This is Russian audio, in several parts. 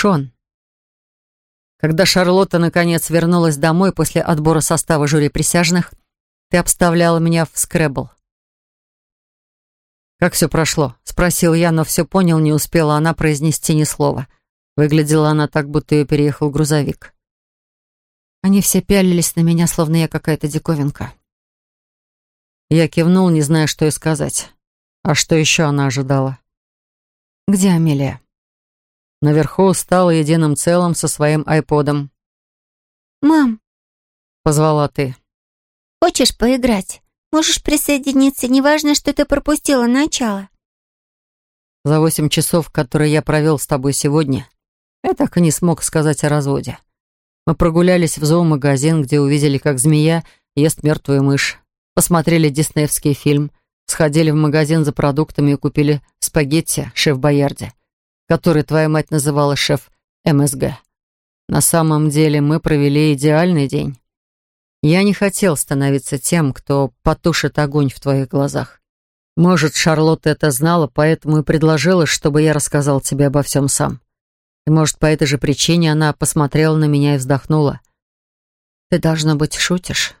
Шон. Когда Шарлотта наконец вернулась домой после отбора состава жюри присяжных, ты обставляла меня в скребл. «Как все прошло?» — спросил я, но все понял, не успела она произнести ни слова. Выглядела она так, будто ее переехал грузовик. Они все пялились на меня, словно я какая-то диковинка. Я кивнул, не зная, что и сказать. А что еще она ожидала? «Где Амелия?» Наверху стала единым целым со своим айподом. «Мам!» — позвала ты. «Хочешь поиграть? Можешь присоединиться, неважно, что ты пропустила начало». За восемь часов, которые я провел с тобой сегодня, я так и не смог сказать о разводе. Мы прогулялись в зоомагазин, где увидели, как змея ест мертвую мышь. Посмотрели диснеевский фильм, сходили в магазин за продуктами и купили спагетти шеф-боярде который твоя мать называла шеф МСГ. На самом деле мы провели идеальный день. Я не хотел становиться тем, кто потушит огонь в твоих глазах. Может, Шарлотта это знала, поэтому и предложила, чтобы я рассказал тебе обо всем сам. И, может, по этой же причине она посмотрела на меня и вздохнула. «Ты, должно быть, шутишь.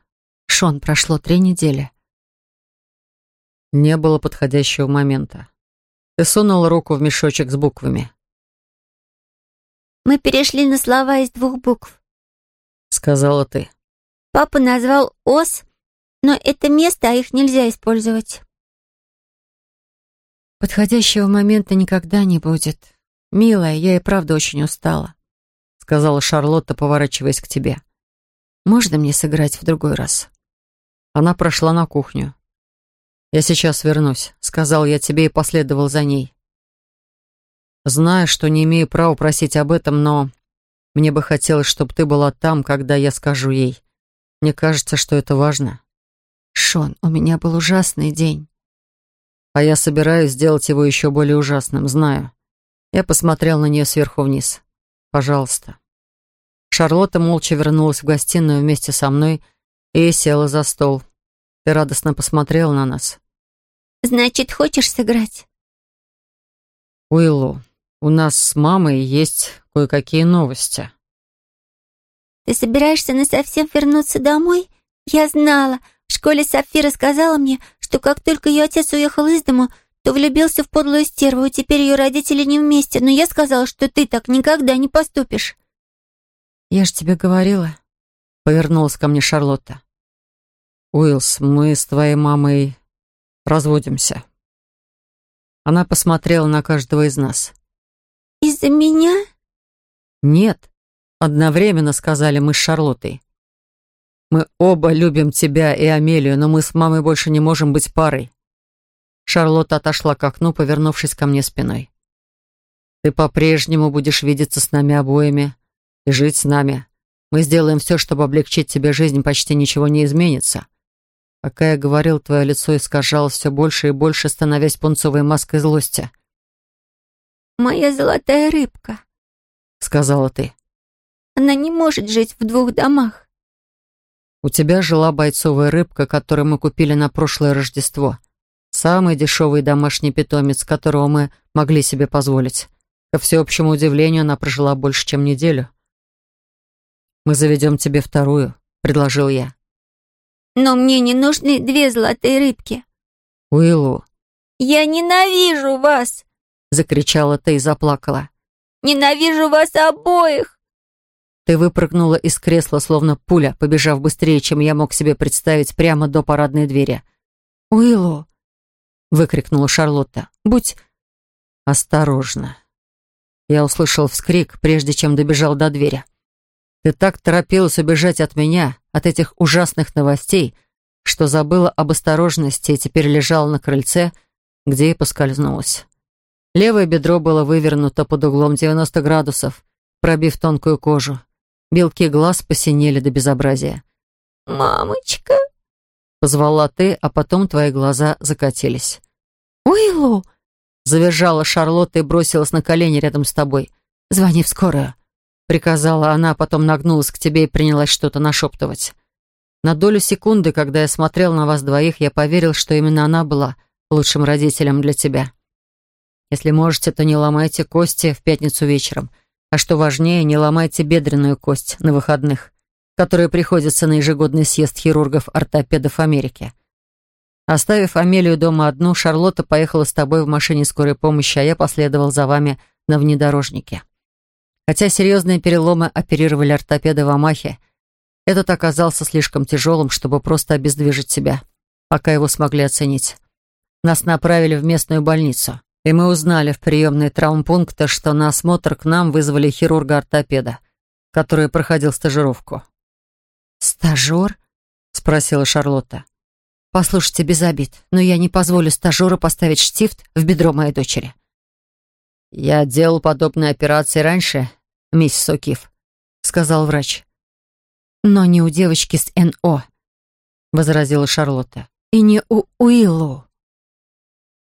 Шон, прошло три недели». Не было подходящего момента и сунул руку в мешочек с буквами. «Мы перешли на слова из двух букв», — сказала ты. «Папа назвал ос, но это место, а их нельзя использовать». «Подходящего момента никогда не будет. Милая, я и правда очень устала», — сказала Шарлотта, поворачиваясь к тебе. «Можно мне сыграть в другой раз?» Она прошла на кухню. «Я сейчас вернусь», — сказал я тебе и последовал за ней. Знаю, что не имею права просить об этом, но мне бы хотелось, чтобы ты была там, когда я скажу ей. Мне кажется, что это важно. Шон, у меня был ужасный день. А я собираюсь сделать его еще более ужасным, знаю. Я посмотрел на нее сверху вниз. Пожалуйста. Шарлотта молча вернулась в гостиную вместе со мной и села за стол и радостно посмотрел на нас. «Значит, хочешь сыграть?» «Уиллу, у нас с мамой есть кое-какие новости». «Ты собираешься насовсем вернуться домой? Я знала. В школе Сапфира сказала мне, что как только ее отец уехал из дому, то влюбился в подлую стерву, и теперь ее родители не вместе. Но я сказала, что ты так никогда не поступишь». «Я ж тебе говорила», — повернулась ко мне Шарлотта. Уиллс, мы с твоей мамой разводимся». Она посмотрела на каждого из нас. «Из-за меня?» «Нет», — одновременно сказали мы с Шарлоттой. «Мы оба любим тебя и Амелию, но мы с мамой больше не можем быть парой». Шарлотта отошла к окну, повернувшись ко мне спиной. «Ты по-прежнему будешь видеться с нами обоими и жить с нами. Мы сделаем все, чтобы облегчить тебе жизнь, почти ничего не изменится. Пока я говорил, твое лицо искажалось все больше и больше, становясь пунцовой маской злости. «Моя золотая рыбка», — сказала ты. «Она не может жить в двух домах». «У тебя жила бойцовая рыбка, которую мы купили на прошлое Рождество. Самый дешевый домашний питомец, которого мы могли себе позволить. Ко всеобщему удивлению, она прожила больше, чем неделю». «Мы заведем тебе вторую», — предложил я. Но мне не нужны две золотые рыбки». «Уиллу». «Я ненавижу вас!» — закричала ты и заплакала. «Ненавижу вас обоих!» Ты выпрыгнула из кресла, словно пуля, побежав быстрее, чем я мог себе представить, прямо до парадной двери. «Уиллу!» — выкрикнула Шарлотта. «Будь осторожна!» Я услышал вскрик, прежде чем добежал до двери. Ты так торопилась убежать от меня, от этих ужасных новостей, что забыла об осторожности и теперь лежала на крыльце, где и поскользнулась. Левое бедро было вывернуто под углом 90 градусов, пробив тонкую кожу. Белки глаз посинели до безобразия. «Мамочка!» — позвала ты, а потом твои глаза закатились. «Уиллу!» — завержала Шарлотта и бросилась на колени рядом с тобой. «Звони в скорую!» приказала она, а потом нагнулась к тебе и принялась что-то нашептывать. На долю секунды, когда я смотрел на вас двоих, я поверил, что именно она была лучшим родителем для тебя. Если можете, то не ломайте кости в пятницу вечером, а что важнее, не ломайте бедренную кость на выходных, которые приходятся на ежегодный съезд хирургов-ортопедов Америки. Оставив Амелию дома одну, Шарлотта поехала с тобой в машине скорой помощи, а я последовал за вами на внедорожнике. Хотя серьезные переломы оперировали ортопеды в Амахе, этот оказался слишком тяжелым, чтобы просто обездвижить себя, пока его смогли оценить. Нас направили в местную больницу, и мы узнали в приемной травмпункта, что на осмотр к нам вызвали хирурга-ортопеда, который проходил стажировку. «Стажер?» — спросила Шарлотта. «Послушайте, без обид, но я не позволю стажеру поставить штифт в бедро моей дочери». «Я делал подобные операции раньше мисс Окиф», — сказал врач. «Но не у девочки с НО», — возразила Шарлотта. «И не у Уиллу».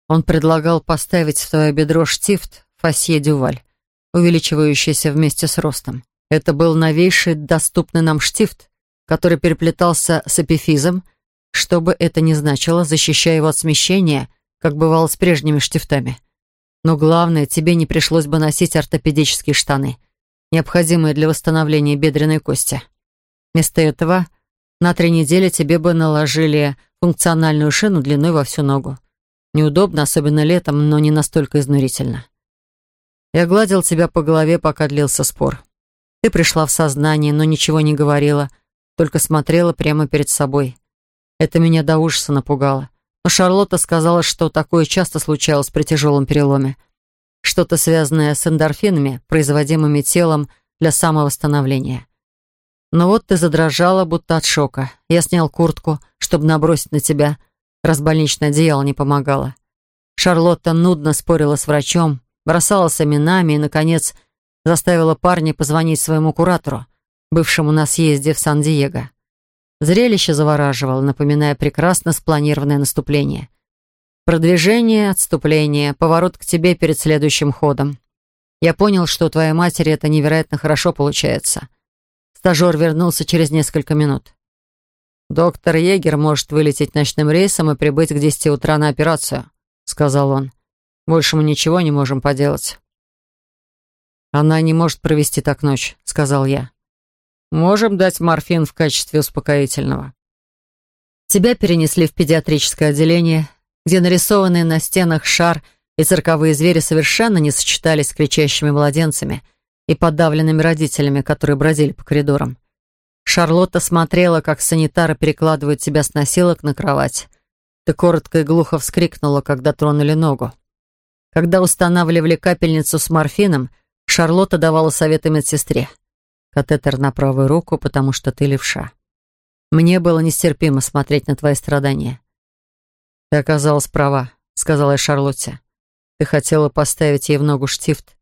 Он предлагал поставить в свое бедро штифт фасье дюваль, увеличивающийся вместе с ростом. Это был новейший доступный нам штифт, который переплетался с эпифизом, что бы это ни значило, защищая его от смещения, как бывало с прежними штифтами. Но главное, тебе не пришлось бы носить ортопедические штаны — необходимые для восстановления бедренной кости. Вместо этого на три недели тебе бы наложили функциональную шину длиной во всю ногу. Неудобно, особенно летом, но не настолько изнурительно. Я гладил тебя по голове, пока длился спор. Ты пришла в сознание, но ничего не говорила, только смотрела прямо перед собой. Это меня до ужаса напугало. Но Шарлотта сказала, что такое часто случалось при тяжелом переломе что-то связанное с эндорфинами, производимыми телом для самовосстановления. Но вот ты задрожала, будто от шока. Я снял куртку, чтобы набросить на тебя. Раз больничное одеяло не помогало. Шарлотта нудно спорила с врачом, бросала семенами и, наконец, заставила парня позвонить своему куратору, бывшему на съезде в Сан-Диего. Зрелище завораживало, напоминая прекрасно спланированное наступление — Продвижение, отступление, поворот к тебе перед следующим ходом. Я понял, что у твоей матери это невероятно хорошо получается. Стажер вернулся через несколько минут. «Доктор Егер может вылететь ночным рейсом и прибыть к 10 утра на операцию», — сказал он. «Больше мы ничего не можем поделать». «Она не может провести так ночь», — сказал я. «Можем дать морфин в качестве успокоительного». Тебя перенесли в педиатрическое отделение, где нарисованный на стенах шар и цирковые звери совершенно не сочетались с кричащими младенцами и подавленными родителями, которые бродили по коридорам. Шарлотта смотрела, как санитары перекладывают себя с носилок на кровать. Ты коротко и глухо вскрикнула, когда тронули ногу. Когда устанавливали капельницу с морфином, Шарлотта давала советы медсестре. Катетер на правую руку, потому что ты левша. Мне было нестерпимо смотреть на твои страдания. «Ты оказалась права», — сказала я Шарлотте. «Ты хотела поставить ей в ногу штифт,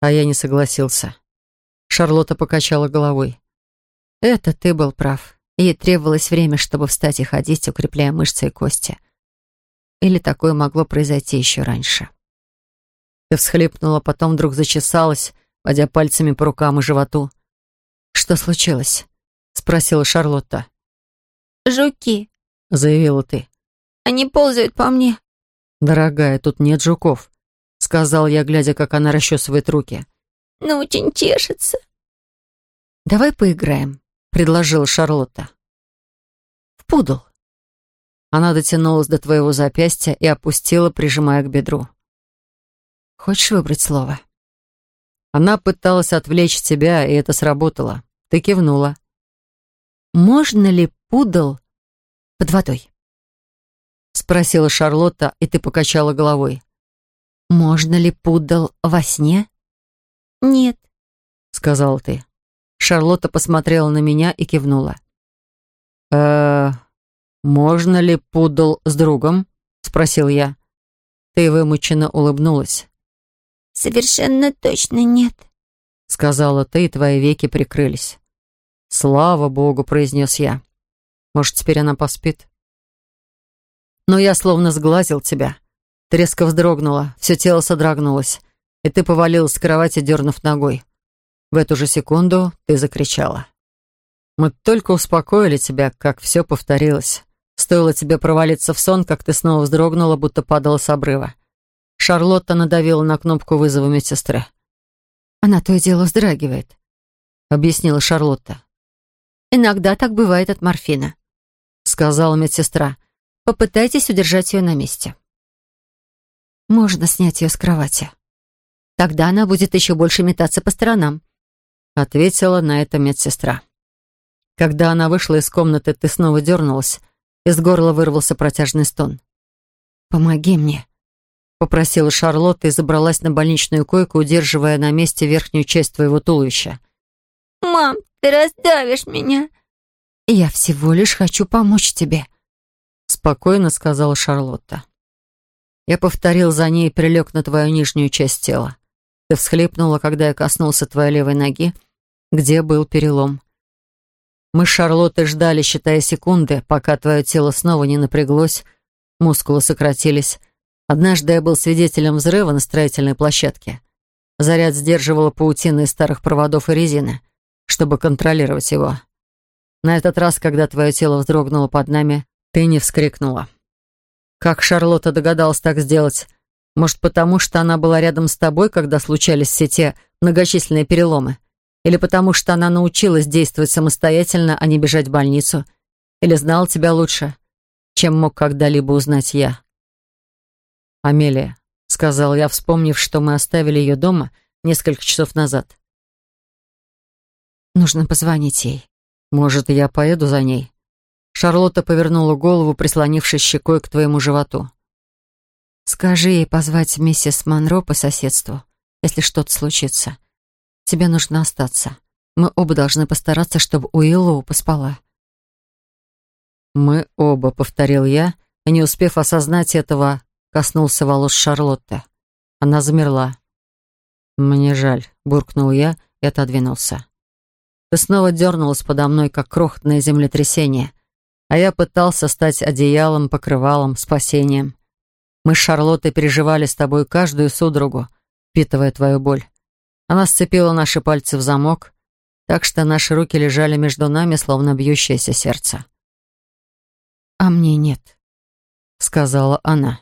а я не согласился». Шарлотта покачала головой. «Это ты был прав. Ей требовалось время, чтобы встать и ходить, укрепляя мышцы и кости. Или такое могло произойти еще раньше». Ты всхлипнула, потом вдруг зачесалась, водя пальцами по рукам и животу. «Что случилось?» — спросила Шарлотта. «Жуки», — заявила ты. Они ползают по мне». «Дорогая, тут нет жуков», — сказал я, глядя, как она расчесывает руки. «Ну, очень тешится». «Давай поиграем», — предложила Шарлотта. «В пудл». Она дотянулась до твоего запястья и опустила, прижимая к бедру. «Хочешь выбрать слово?» Она пыталась отвлечь тебя, и это сработало. Ты кивнула. «Можно ли пудл под водой?» спросила Шарлотта, и ты покачала головой. «Можно ли пудал во сне?» «Нет», — сказала ты. Шарлотта посмотрела на меня и кивнула. э можно ли пудал с другом?» — спросил я. Ты вымученно улыбнулась. «Совершенно точно нет», — сказала ты, и твои веки прикрылись. «Слава богу», — произнес я. «Может, теперь она поспит?» но я словно сглазил тебя. Треска вздрогнула, все тело содрогнулось, и ты повалилась с кровати, дернув ногой. В эту же секунду ты закричала. Мы только успокоили тебя, как все повторилось. Стоило тебе провалиться в сон, как ты снова вздрогнула, будто падала с обрыва. Шарлотта надавила на кнопку вызова медсестры. «Она то и дело вздрагивает», — объяснила Шарлотта. «Иногда так бывает от морфина», — сказала медсестра. Попытайтесь удержать ее на месте. Можно снять ее с кровати. Тогда она будет еще больше метаться по сторонам. Ответила на это медсестра. Когда она вышла из комнаты, ты снова дернулась. Из горла вырвался протяжный стон. «Помоги мне», — попросила Шарлотта и забралась на больничную койку, удерживая на месте верхнюю часть твоего туловища. «Мам, ты раздавишь меня!» «Я всего лишь хочу помочь тебе», — спокойно сказала Шарлотта. Я повторил за ней и прилег на твою нижнюю часть тела. Ты всхлипнула, когда я коснулся твоей левой ноги, где был перелом. Мы с Шарлоттой ждали, считая секунды, пока твое тело снова не напряглось, мускулы сократились. Однажды я был свидетелем взрыва на строительной площадке. Заряд сдерживала паутины из старых проводов и резины, чтобы контролировать его. На этот раз, когда твое тело вздрогнуло под нами, Пенни вскрикнула. «Как Шарлотта догадалась так сделать? Может, потому что она была рядом с тобой, когда случались все те многочисленные переломы? Или потому что она научилась действовать самостоятельно, а не бежать в больницу? Или знала тебя лучше, чем мог когда-либо узнать я?» «Амелия», — сказал я, вспомнив, что мы оставили ее дома несколько часов назад. «Нужно позвонить ей». «Может, я поеду за ней?» Шарлотта повернула голову, прислонившись щекой к твоему животу. «Скажи ей позвать миссис Монро по соседству, если что-то случится. Тебе нужно остаться. Мы оба должны постараться, чтобы Уиллоу поспала». «Мы оба», — повторил я, и, не успев осознать этого, коснулся волос Шарлотты. Она замерла. «Мне жаль», — буркнул я и отодвинулся. Ты снова дернулась подо мной, как крохотное землетрясение, а я пытался стать одеялом, покрывалом, спасением. Мы с Шарлоттой переживали с тобой каждую судорогу, впитывая твою боль. Она сцепила наши пальцы в замок, так что наши руки лежали между нами, словно бьющееся сердце. «А мне нет», — сказала она.